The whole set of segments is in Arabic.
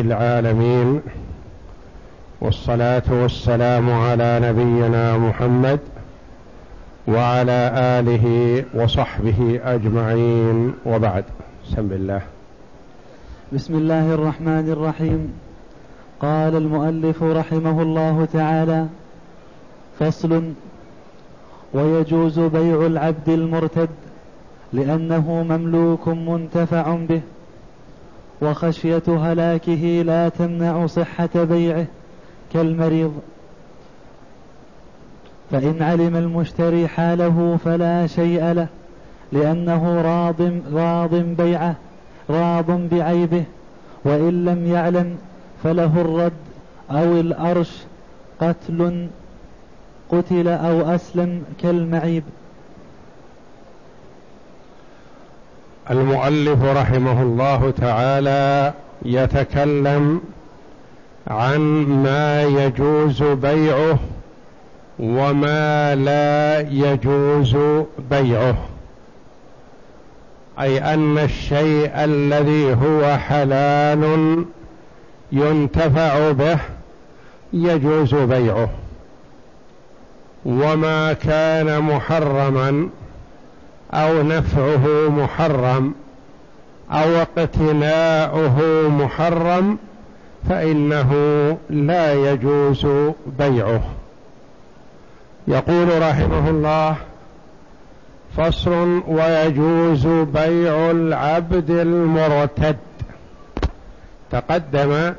العالمين والصلاة والسلام على نبينا محمد وعلى آله وصحبه أجمعين. وبعد سم الله. بسم الله الرحمن الرحيم. قال المؤلف رحمه الله تعالى فصل ويجوز بيع العبد المرتد لأنه مملوك منتفع به. وخشية هلاكه لا تمنع صحة بيعه كالمريض. فإن علم المشتري حاله فلا شيء له لأنه راض راض بيعه راض بعيبه. وإن لم يعلم فله الرد أو الأرش قتل قتل أو أسلم كالمعيب. المؤلف رحمه الله تعالى يتكلم عن ما يجوز بيعه وما لا يجوز بيعه. أي أن الشيء الذي هو حلال ينتفع به يجوز بيعه. وما كان محرما أو نفعه محرم أو اقتناؤه محرم فإنه لا يجوز بيعه. يقول رحمه الله فصل ويجوز بيع العبد المرتد. تقدم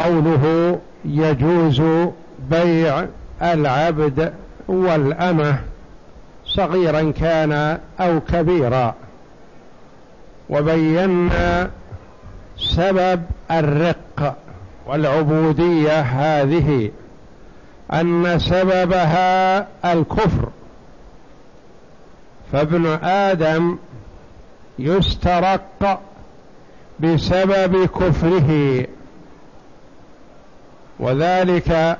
قوله يجوز بيع العبد والأمة. صغيرا كان أو كبيرا. وبينا سبب الرق والعبودية هذه أن سببها الكفر. فابن آدم يسترق بسبب كفره. وذلك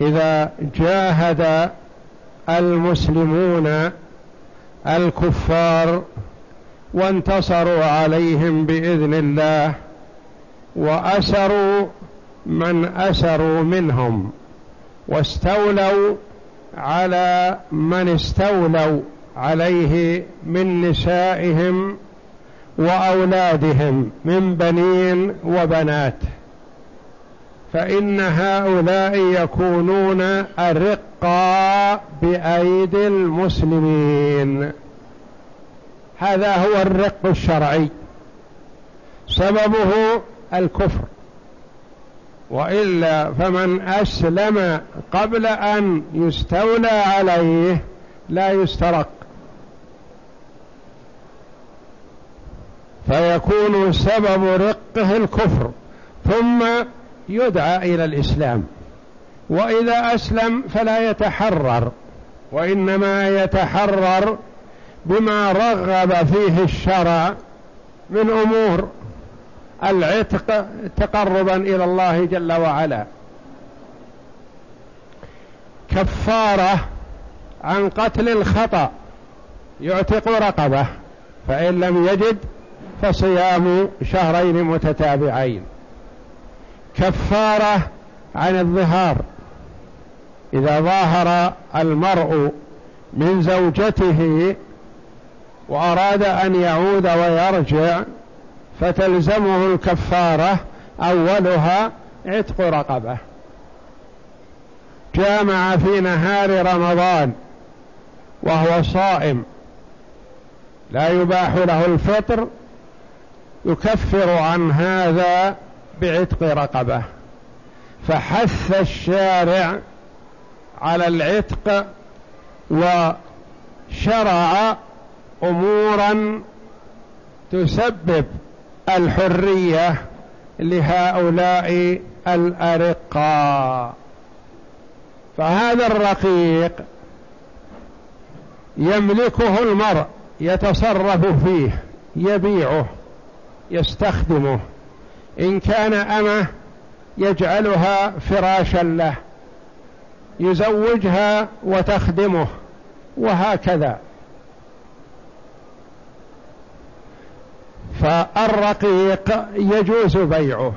إذا جاهد المسلمون الكفار وانتصروا عليهم بإذن الله وأسروا من أسروا منهم واستولوا على من استولوا عليه من نسائهم وأولادهم من بنين وبنات. فإن هؤلاء يكونون الرقى بأيدي المسلمين. هذا هو الرق الشرعي. سببه الكفر. وإلا فمن أسلم قبل أن يستولى عليه لا يسترق. فيكون سبب رقه الكفر. ثم يدعى إلى الإسلام. وإذا أسلم فلا يتحرر وإنما يتحرر بما رغب فيه الشرع من أمور العتق تقربا إلى الله جل وعلا. كفارة عن قتل الخطأ يعتق رقبة فإن لم يجد فصيام شهرين متتابعين. كفارة عن الظهار. إذا ظاهر المرء من زوجته وأراد أن يعود ويرجع فتلزمه الكفارة أولها عتق رقبة. جامع في نهار رمضان وهو صائم. لا يباح له الفطر يكفر عن هذا بعتق رقبة. فحث الشارع على العتق وشرع أمورا تسبب الحرية لهؤلاء الأرقاء. فهذا الرقيق يملكه المرء يتصرف فيه يبيعه يستخدمه. إن كان أمة يجعلها فراشا له يزوجها وتخدمه وهكذا. فالرقيق يجوز بيعه.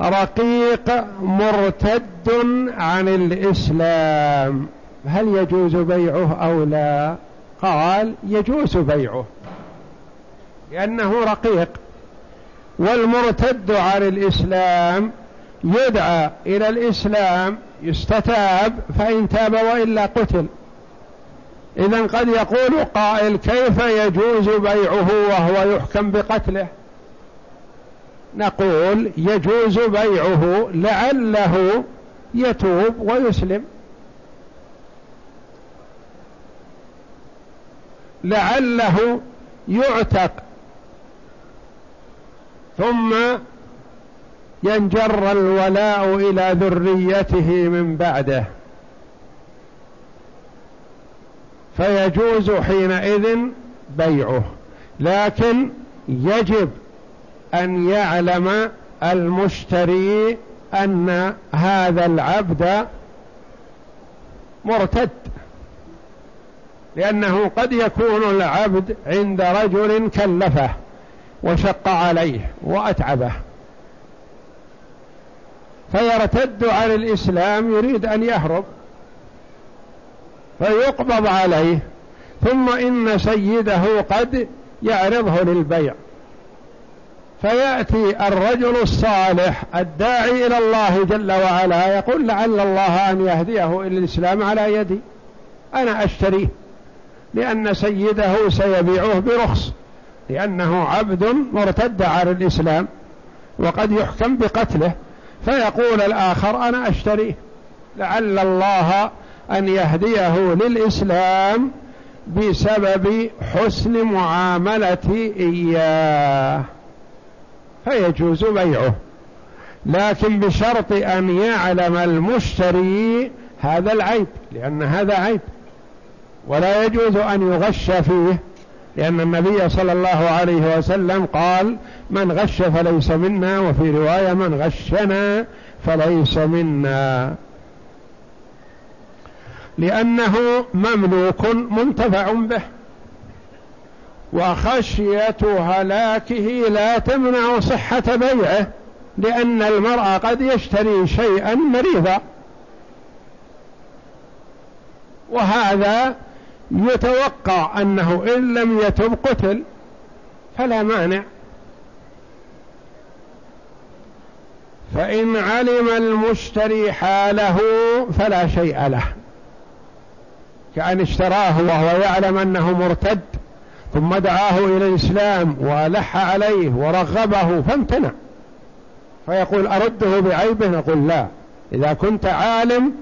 رقيق مرتد عن الإسلام. هل يجوز بيعه أو لا؟ قال يجوز بيعه لأنه رقيق. والمرتد عن الإسلام يدعى إلى الإسلام يستتاب فإن تاب وإلا قتل. إذا قد يقول قائل كيف يجوز بيعه وهو يحكم بقتله؟ نقول يجوز بيعه لعله يتوب ويسلم. لعله يعتق ثم ينجر الولاء إلى ذريته من بعده. فيجوز حينئذ بيعه لكن يجب أن يعلم المشتري أن هذا العبد مرتد لأنه قد يكون العبد عند رجل كلفه. وشق عليه وأتعبه. فيرتد عن الإسلام يريد أن يهرب فيقبض عليه. ثم إن سيده قد يعرضه للبيع. فيأتي الرجل الصالح الداعي إلى الله جل وعلا يقول لعل الله أن يهديه إلى الإسلام على يدي. أنا أشتريه لأن سيده سيبيعه برخص. لأنه عبد مرتد على الإسلام وقد يحكم بقتله فيقول الآخر أنا أشتريه. لعل الله أن يهديه للإسلام بسبب حسن معاملتي إياه. فيجوز بيعه. لكن بشرط أن يعلم المشتري هذا العيب لأن هذا عيب. ولا يجوز أن يغش فيه. لأن النبي صلى الله عليه وسلم قال من غش فليس منا وفي رواية من غشنا فليس منا لأنه مملوك منتفع به وخشية هلاكه لا تمنع صحة بيعه لأن المرأة قد يشتري شيئا مريضا. وهذا يتوقع أنه إن لم يتب قتل فلا مانع. فإن علم المشتري حاله فلا شيء له. كأن اشتراه وهو يعلم أنه مرتد ثم دعاه إلى الإسلام وألح عليه ورغبه فامتنع. فيقول أرده بعيبه؟ نقول لا. إذا كنت عالم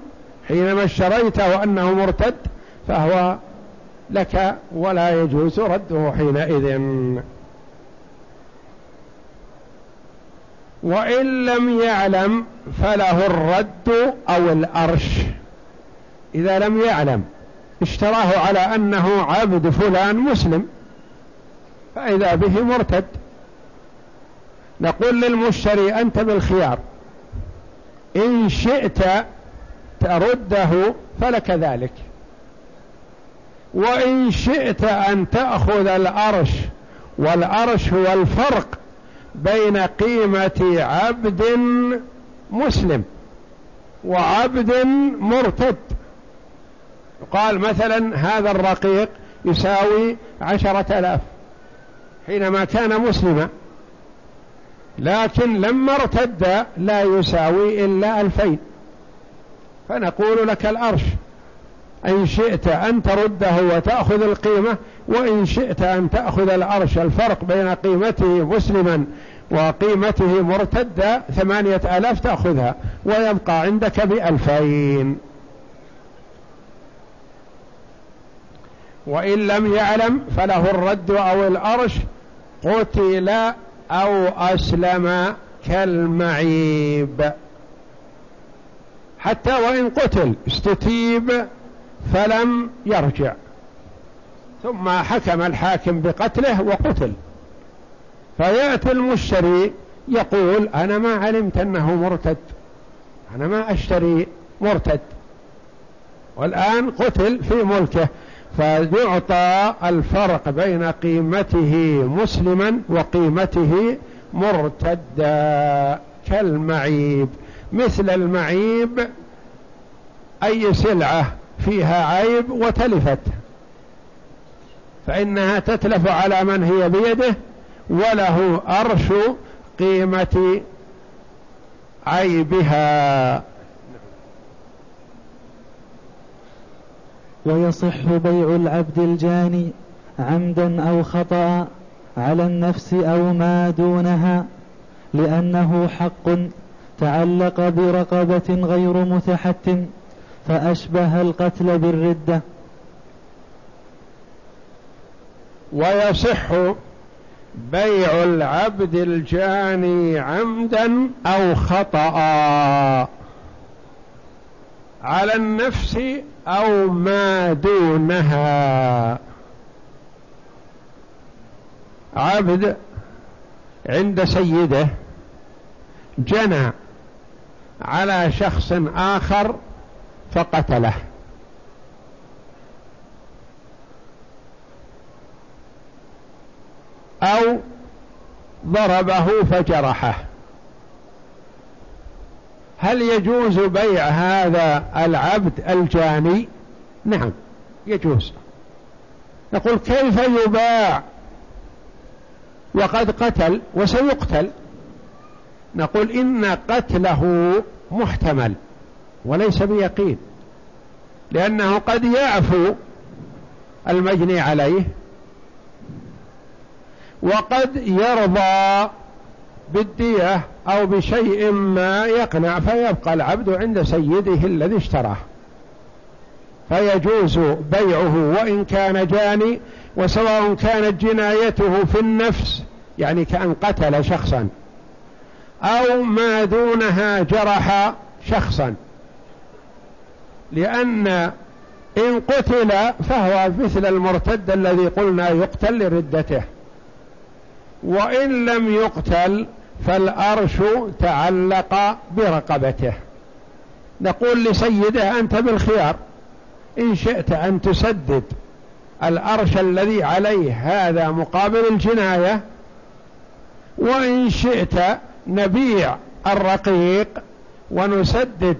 حينما اشتريته أنه مرتد فهو لك ولا يجوز رده حينئذ. وإن لم يعلم فله الرد أو الأرش. إذا لم يعلم اشتراه على أنه عبد فلان مسلم فإذا به مرتد. نقول للمشتري أنت بالخيار. إن شئت ترده فلك ذلك. وإن شئت أن تأخذ الأرش والأرش هو الفرق بين قيمة عبد مسلم وعبد مرتد. قال مثلا هذا الرقيق يساوي عشرة آلاف حينما كان مسلما لكن لما ارتد لا يساوي إلا ألفين. فنقول لك الأرش إن شئت أن ترده وتأخذ القيمة وإن شئت أن تأخذ الأرش الفرق بين قيمته مسلما وقيمته مرتدة ثمانية آلاف تأخذها ويبقى عندك بألفين. وإن لم يعلم فله الرد أو الأرش قتل أو أسلم كالمعيب. حتى وإن قتل استتيب فلم يرجع. ثم حكم الحاكم بقتله وقتل. فيأتي المشتري يقول أنا ما علمت أنه مرتد. أنا ما أشتري مرتد. والآن قتل في ملكه. فيعطى الفرق بين قيمته مسلما وقيمته مرتدا كالمعيب. مثل المعيب أي سلعة فيها عيب وتلفت. فإنها تتلف على من هي بيده وله أرش قيمة عيبها. ويصح بيع العبد الجاني عمدا أو خطأ على النفس أو ما دونها لأنه حق تعلق برقبة غير متحتم. فأشبه القتل بالردة. ويصح بيع العبد الجاني عمدا أو خطأ على النفس أو ما دونها. عبد عند سيده جنى على شخص آخر فقتله. أو ضربه فجرحه. هل يجوز بيع هذا العبد الجاني؟ نعم يجوز. نقول كيف يباع؟ وقد قتل وسيقتل. نقول إن قتله محتمل. وليس بيقين لأنه قد يعفو المجني عليه وقد يرضى بالدية أو بشيء ما يقنع فيبقى العبد عند سيده الذي اشتراه. فيجوز بيعه وإن كان جاني وسواء كانت جنايته في النفس يعني كأن قتل شخصا أو ما دونها جرح شخصا. لأن إن قتل فهو مثل المرتد الذي قلنا يقتل لردته. وإن لم يقتل فالأرش تعلق برقبته. نقول لسيده أنت بالخيار. إن شئت أن تسدد الأرش الذي عليه هذا مقابل الجناية وإن شئت نبيع الرقيق ونسدد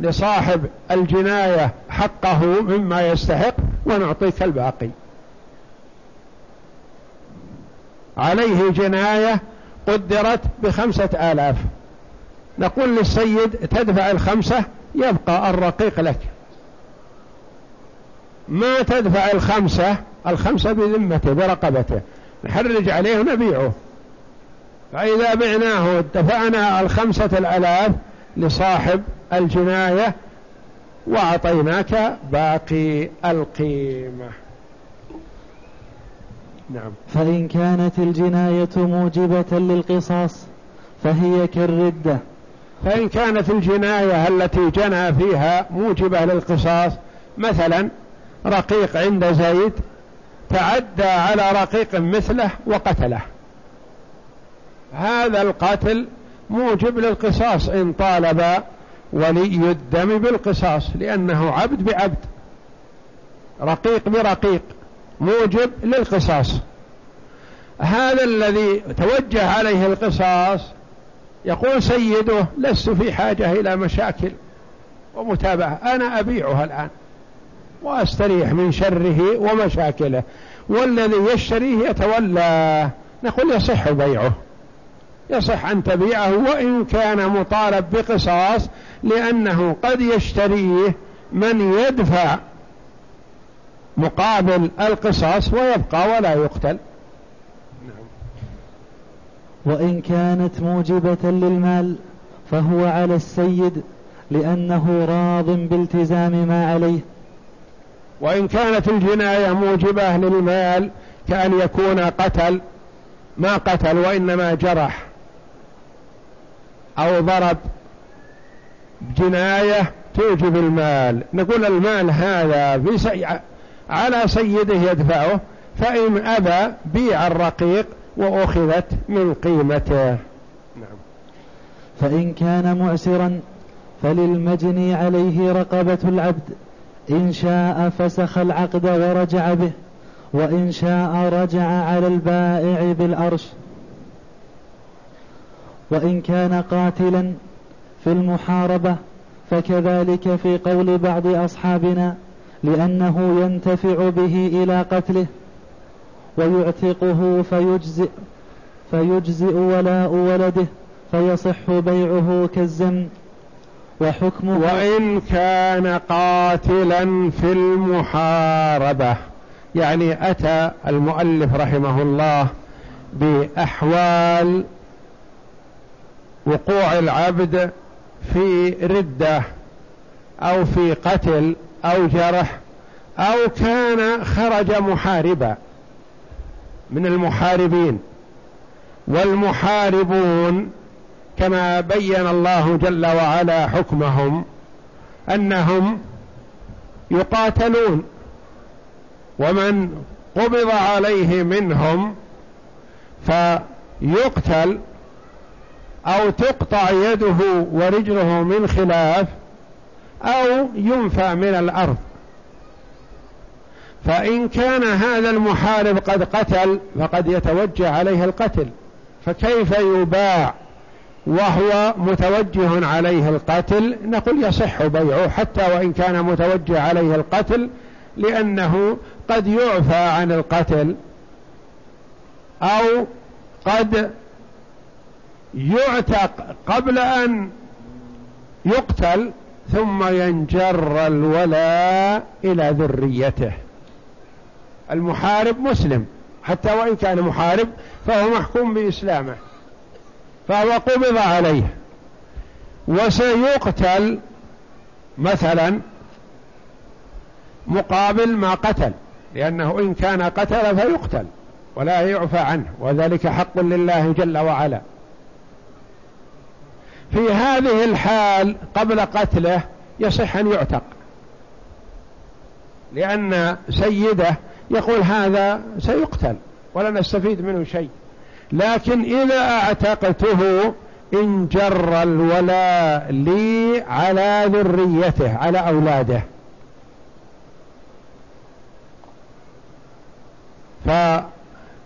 لصاحب الجناية حقه مما يستحق ونعطيك الباقي. عليه جناية قدرت بخمسة آلاف. نقول للسيد تدفع الخمسة يبقى الرقيق لك. ما تدفع الخمسة الخمسة بذمته برقبته. نحرج عليه ونبيعه. فإذا بعناه دفعنا الخمسة الألاف لصاحب الجناية وأعطيناك باقي القيمة. نعم. فإن كانت الجناية موجبة للقصاص فهي كالردة. فإن كانت الجناية التي جنى فيها موجبة للقصاص مثلا رقيق عند زيد تعدى على رقيق مثله وقتله. هذا القتل موجب للقصاص إن طالب ولي الدم بالقصاص لأنه عبد بعبد رقيق برقيق موجب للقصاص. هذا الذي توجه عليه القصاص يقول سيده لست في حاجة إلى مشاكل ومتابعة أنا أبيعها الآن وأستريح من شره ومشاكله والذي يشتريه يتولى. نقول يصح بيعه. يصح أن تبيعه وإن كان مطالب بقصاص لأنه قد يشتريه من يدفع مقابل القصاص ويبقى ولا يقتل. نعم. وإن كانت موجبة للمال فهو على السيد لأنه راض بالتزام ما عليه. وإن كانت الجناية موجبة للمال كأن يكون قتل ما قتل وإنما جرح. أو ضرب جناية توجب المال. نقول المال هذا في على سيده يدفعه فإن أبى بيع الرقيق وأخذت من قيمته. نعم. فإن كان معسرا فللمجني عليه رقبة العبد. إن شاء فسخ العقد ورجع به وإن شاء رجع على البائع بالأرش. وإن كان قاتلا في المحاربة فكذلك في قول بعض أصحابنا لأنه ينتفع به إلى قتله ويعتقه فيجزئ فيجزئ ولاء ولده فيصح بيعه كالزم وحكمه وإن كان قاتلا في المحاربة يعني أتى المؤلف رحمه الله بأحوال وقوع العبد في ردة أو في قتل أو جرح أو كان خرج محاربا من المحاربين. والمحاربون كما بين الله جل وعلا حكمهم أنهم يقاتلون. ومن قبض عليه منهم فيقتل أو تقطع يده ورجله من خلاف أو ينفى من الأرض. فإن كان هذا المحارب قد قتل فقد يتوجه عليه القتل. فكيف يباع وهو متوجه عليه القتل؟ نقول يصح بيعه حتى وإن كان متوجه عليه القتل لأنه قد يعفى عن القتل أو قد يعتق قبل أن يقتل ثم ينجر الولاء إلى ذريته. المحارب مسلم. حتى وإن كان محارب فهو محكوم بإسلامه. فهو قبض عليه. وسيقتل مثلا مقابل ما قتل. لأنه إن كان قتل فيقتل. ولا يعفى عنه. وذلك حق لله جل وعلا. في هذه الحال قبل قتله يصح أن يعتق. لأن سيده يقول هذا سيقتل ولا نستفيد منه شيء. لكن إذا اعتقته إن جر الولاء لي على ذريته على أولاده.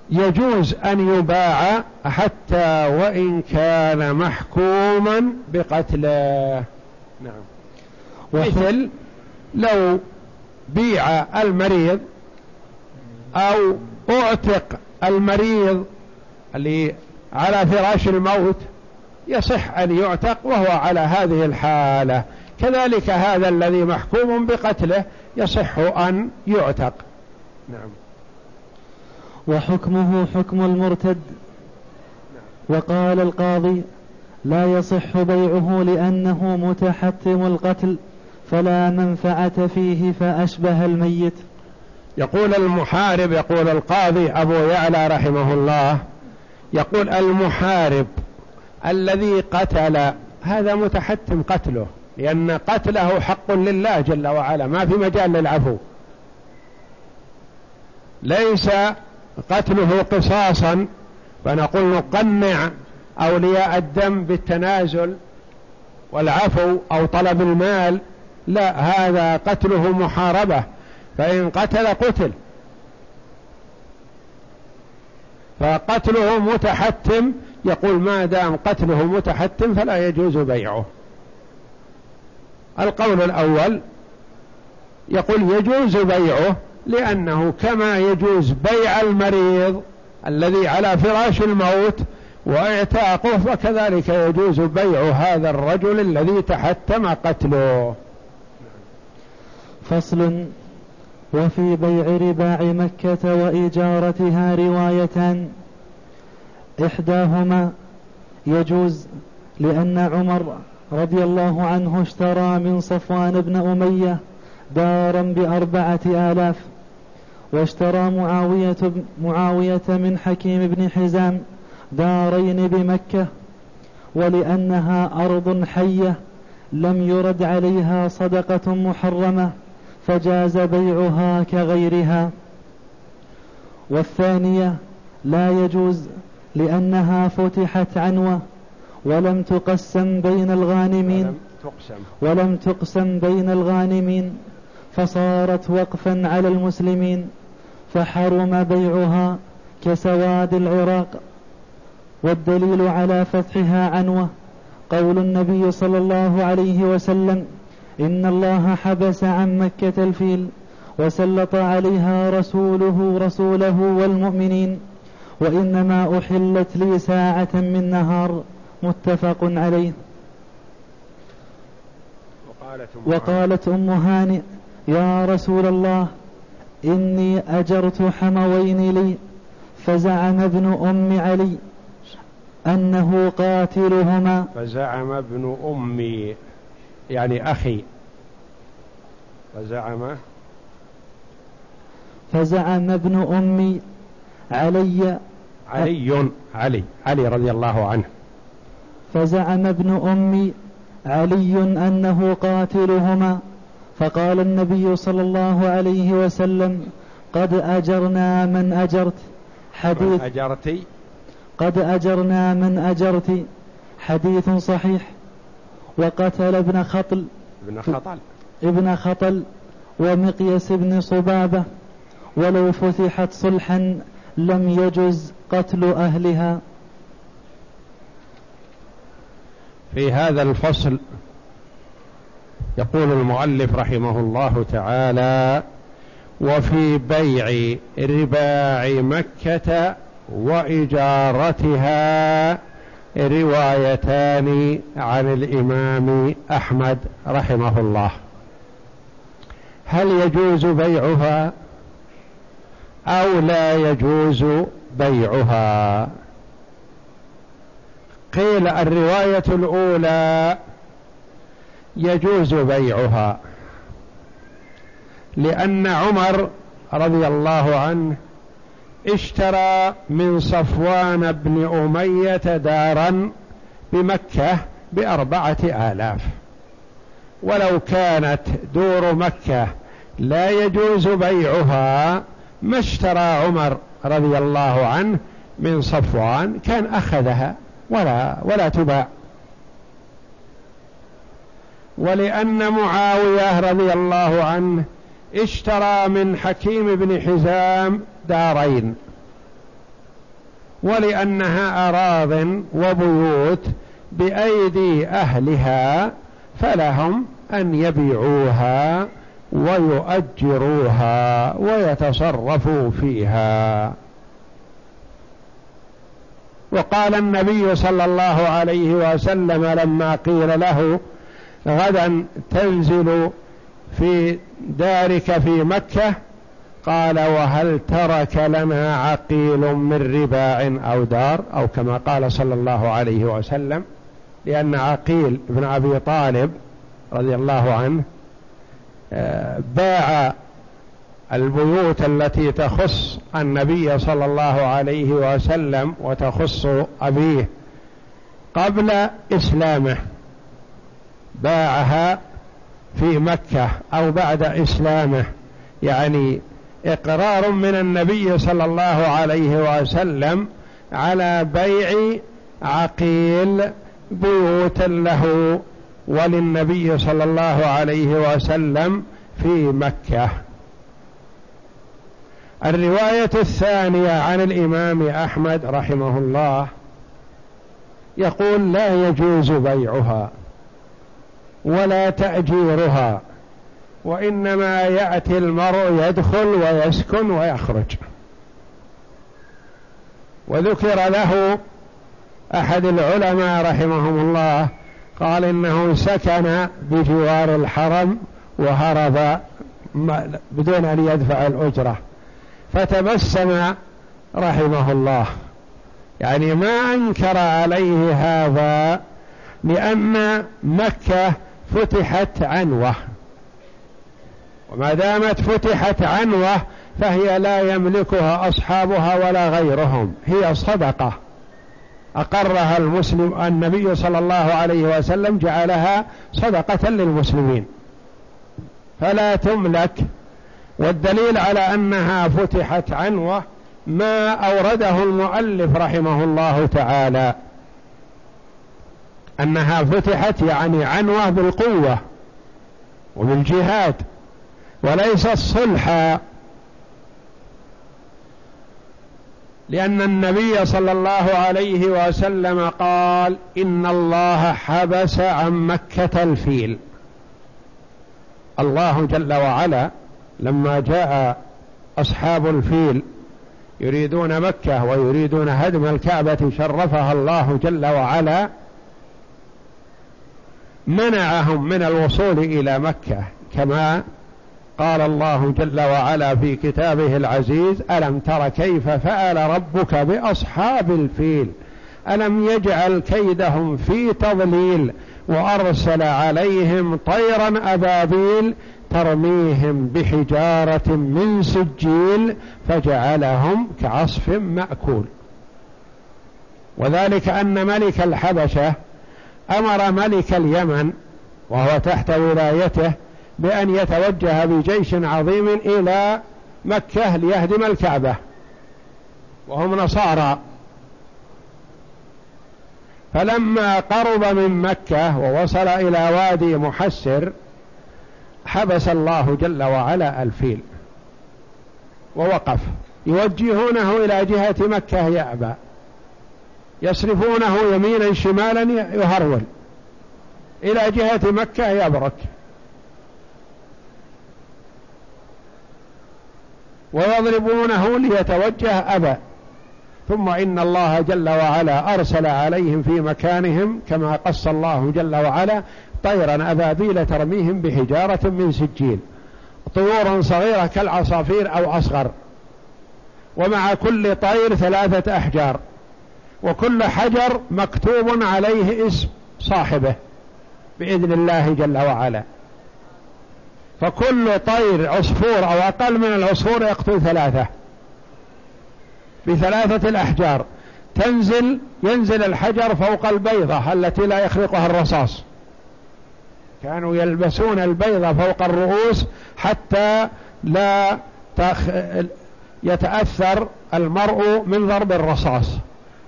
فيجوز أن يباع حتى وإن كان محكوما بقتله. نعم. مثل لو بيع المريض أو أعتق المريض اللي على فراش الموت يصح أن يعتق وهو على هذه الحالة. كذلك هذا الذي محكوم بقتله يصح أن يعتق. نعم. وحكمه حكم المرتد. وقال القاضي لا يصح بيعه لأنه متحتم القتل فلا منفعة فيه فأشبه الميت. يقول المحارب يقول القاضي أبو يعلى رحمه الله يقول المحارب الذي قتل هذا متحتم قتله لأن قتله حق لله جل وعلا ما في مجال للعفو. ليس قتله قصاصا فنقول نقنع أولياء الدم بالتنازل والعفو أو طلب المال. لا هذا قتله محاربة فإن قتل قتل. فقتله متحتم يقول ما دام قتله متحتم فلا يجوز بيعه. القول الأول يقول يجوز بيعه. لأنه كما يجوز بيع المريض الذي على فراش الموت واعتاقه فكذلك يجوز بيع هذا الرجل الذي تحتم قتله. فصل. وفي بيع رباع مكة وإجارتها روايتان إحداهما يجوز لأن عمر رضي الله عنه اشترى من صفوان بن أمية دارا بأربعة آلاف واشترى معاوية, معاوية من حكيم بن حزام دارين بمكة ولأنها أرض حية لم يرد عليها صدقة محرمة فجاز بيعها كغيرها. والثانية لا يجوز لأنها فتحت عنوة ولم تقسم بين الغانمين. ولم تقسم, ولم تقسم بين الغانمين. فصارت وقفا على المسلمين فحرم بيعها كسواد العراق. والدليل على فتحها عنوة قول النبي صلى الله عليه وسلم إن الله حبس عن مكة الفيل وسلط عليها رسوله رسوله والمؤمنين وإنما أحلت لي ساعة من نهار. متفق عليه. وقالت أم هانئ. يا رسول الله إني أجرت حموين لي فزعم ابن أم علي أنه قاتلهما. فزعم ابن أمي يعني أخي. فزعم. فزعم ابن أمي علي. علي علي علي رضي الله عنه. فزعم ابن أمي علي أنه قاتلهما. فقال النبي صلى الله عليه وسلم قد أجرنا من أجرت. حديث أجرتي. قد أجرنا من أجرت. حديث صحيح. وقتل ابن خطل. ابن خطل. ابن خطل ومقيس بن صبابة. ولو فتحت صلحا لم يجز قتل أهلها. في هذا الفصل يقول المؤلف رحمه الله تعالى وفي بيع رباع مكة وإجارتها روايتان عن الإمام أحمد رحمه الله. هل يجوز بيعها أو لا يجوز بيعها؟ قيل الرواية الأولى يجوز بيعها. لأن عمر رضي الله عنه اشترى من صفوان بن أمية دارا بمكة بأربعة آلاف. ولو كانت دور مكة لا يجوز بيعها ما اشترى عمر رضي الله عنه من صفوان كان أخذها ولا ولا تباع. ولأن معاوية رضي الله عنه اشترى من حكيم بن حزام دارين. ولأنها أراض وبيوت بأيدي أهلها فلهم أن يبيعوها ويؤجروها ويتصرفوا فيها. وقال النبي صلى الله عليه وسلم لما قيل له غدا تنزل في دارك في مكة. قال وهل ترك لنا عقيل من رباع أو دار؟ أو كما قال صلى الله عليه وسلم لأن عقيل بن أبي طالب رضي الله عنه آه، باع البيوت التي تخص النبي صلى الله عليه وسلم وتخص أبيه قبل إسلامه. باعها في مكة أو بعد إسلامه. يعني إقرار من النبي صلى الله عليه وسلم على بيع عقيل بيوتا له وللنبي صلى الله عليه وسلم في مكة. الرواية الثانية عن الإمام أحمد رحمه الله يقول لا يجوز بيعها. ولا تأجيرها وإنما يأتي المرء يدخل ويسكن ويخرج. وذكر له أحد العلماء رحمهم الله قال إنه سكن بجوار الحرم وهرب بدون أن يدفع الأجرة. فتبسم رحمه الله. يعني ما أنكر عليه هذا لأن مكة فتحت عنوة. وما دامت فتحت عنوة فهي لا يملكها أصحابها ولا غيرهم. هي صدقة. أقرها المسلم النبي صلى الله عليه وسلم جعلها صدقة للمسلمين. فلا تملك. والدليل على أنها فتحت عنوة ما أورده المؤلف رحمه الله تعالى. أنها فتحت يعني عنوة بالقوة وبالجهاد وليس الصلح. لأن النبي صلى الله عليه وسلم قال إن الله حبس عن مكة الفيل. الله جل وعلا لما جاء أصحاب الفيل يريدون مكة ويريدون هدم الكعبة شرفها الله جل وعلا منعهم من الوصول إلى مكة كما قال الله جل وعلا في كتابه العزيز ألم تر كيف فعل ربك بأصحاب الفيل؟ ألم يجعل كيدهم في تضليل وأرسل عليهم طيرا أبابيل ترميهم بحجارة من سجيل فجعلهم كعصف مأكول؟ وذلك أن ملك الحبشة أمر ملك اليمن وهو تحت ولايته بأن يتوجه بجيش عظيم إلى مكة ليهدم الكعبة. وهم نصارى. فلما قرب من مكة ووصل إلى وادي محسر حبس الله جل وعلا الفيل. ووقف. يوجهونه إلى جهة مكة يأبى يصرفونه يمينا شمالا يهرول. إلى جهة مكة يبرك ويضربونه ليتوجه أبى ثم إن الله جل وعلا أرسل عليهم في مكانهم كما قص الله جل وعلا طيرا أبابيل ترميهم بحجارة من سجيل. طيور صغيرة كالعصافير أو أصغر. ومع كل طير ثلاثة أحجار. وكل حجر مكتوب عليه اسم صاحبه بإذن الله جل وعلا. فكل طير عصفور أو أقل من العصفور يقتل ثلاثة بثلاثة الأحجار. تنزل ينزل الحجر فوق البيضة التي لا يخرقها الرصاص. كانوا يلبسون البيضة فوق الرؤوس حتى لا. يتأثر المرء من ضرب الرصاص.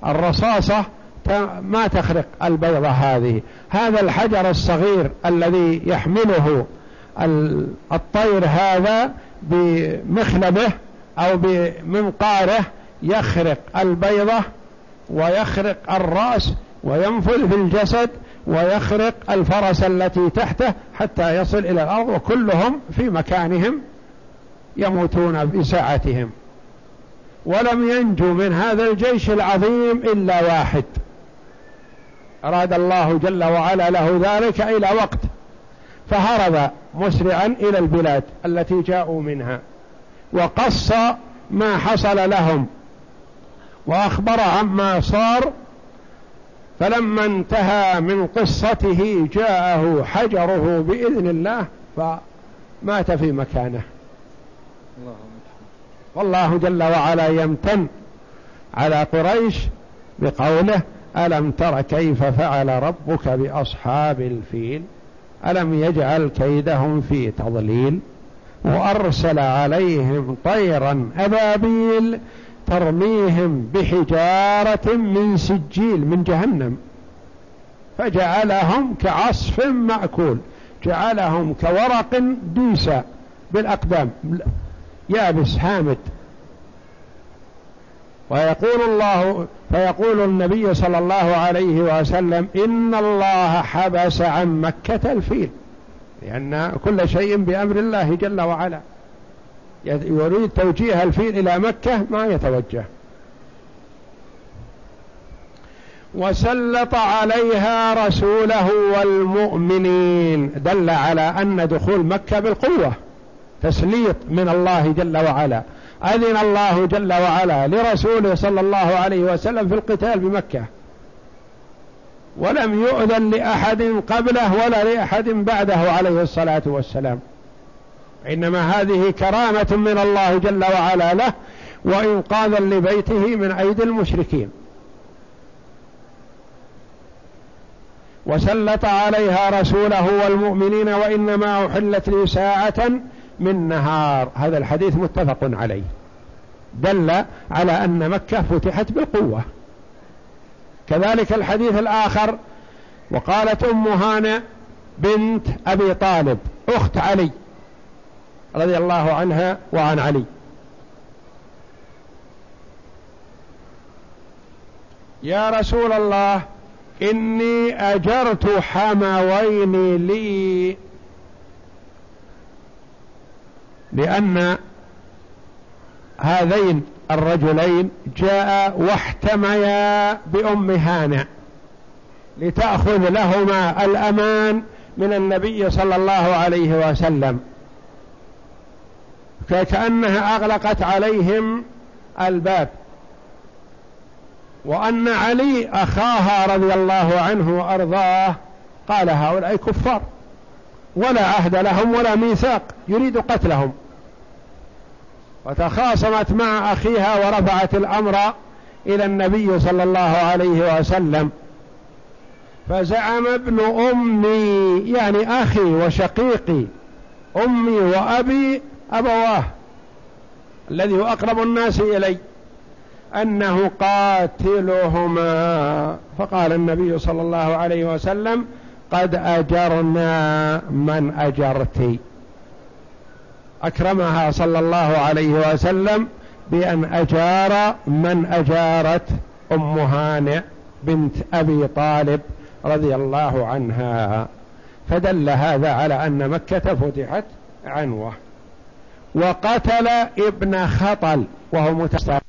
الرصاصة ما تخرق البيضة هذه. هذا الحجر الصغير الذي يحمله الطير هذا بمخلبه أو بمنقاره يخرق البيضة ويخرق الرأس وينفذ في الجسد ويخرق الفرس التي تحته حتى يصل إلى الأرض وكلهم في مكانهم يموتون بساعتهم. ولم ينجو من هذا الجيش العظيم إلا واحد. أراد الله جل وعلا له ذلك إلى وقت فهرب مسرعا إلى البلاد التي جاءوا منها وقص ما حصل لهم وأخبر عما صار فلما انتهى من قصته جاءه حجره بإذن الله فمات في مكانه. والله جل وعلا يمتن على قريش بقوله ألم تر كيف فعل ربك بأصحاب الفيل؟ ألم يجعل كيدهم في تضليل؟ وأرسل عليهم طيرا أبابيل ترميهم بحجارة من سجيل من جهنم فجعلهم كعصف مأكول جعلهم كورق دوسا بالأقدام. يابس هامد ويقول الله فيقول النبي صلى الله عليه وسلم إن الله حبس عن مكة الفيل. لأن كل شيء بأمر الله جل وعلا. يريد توجيه الفيل إلى مكة ما يتوجه. وسلط عليها رسوله والمؤمنين. دل على أن دخول مكة بالقوة. تسليط من الله جل وعلا. أذن الله جل وعلا لرسوله صلى الله عليه وسلم في القتال بمكة. ولم يؤذن لأحد قبله ولا لأحد بعده عليه الصلاة والسلام. إنما هذه كرامة من الله جل وعلا له وإنقاذا لبيته من أيدي المشركين. وسلط عليها رسوله والمؤمنين وإنما أحلت لي ساعة من نهار. هذا الحديث متفق عليه. دل على أن مكة فتحت بالقوة كذلك الحديث الآخر وقالت أم هانئ بنت أبي طالب أخت علي رضي الله عنها وعن علي. يا رسول الله إني أجرت حموين لي لأن هذين الرجلين جاء واحتميا بأم هانئ لتأخذ لهما الأمان من النبي صلى الله عليه وسلم. فكأنها أغلقت عليهم الباب. وأن علي أخاها رضي الله عنه وأرضاه قال هؤلاء كفار. ولا عهد لهم ولا ميثاق يريد قتلهم. وتخاصمت مع أخيها ورفعت الأمر إلى النبي صلى الله عليه وسلم. فزعم ابن أمي يعني أخي وشقيقي أمي وأبي أبواه الذي هو أقرب الناس إلي أنه قاتلهما. فقال النبي صلى الله عليه وسلم قد أجرنا من أجرت. أكرمها صلى الله عليه وسلم بأن أجار من أجارت أم هانئ بنت أبي طالب رضي الله عنها. فدل هذا على أن مكة فتحت عنوة. وقتل ابن خطل وهو متستر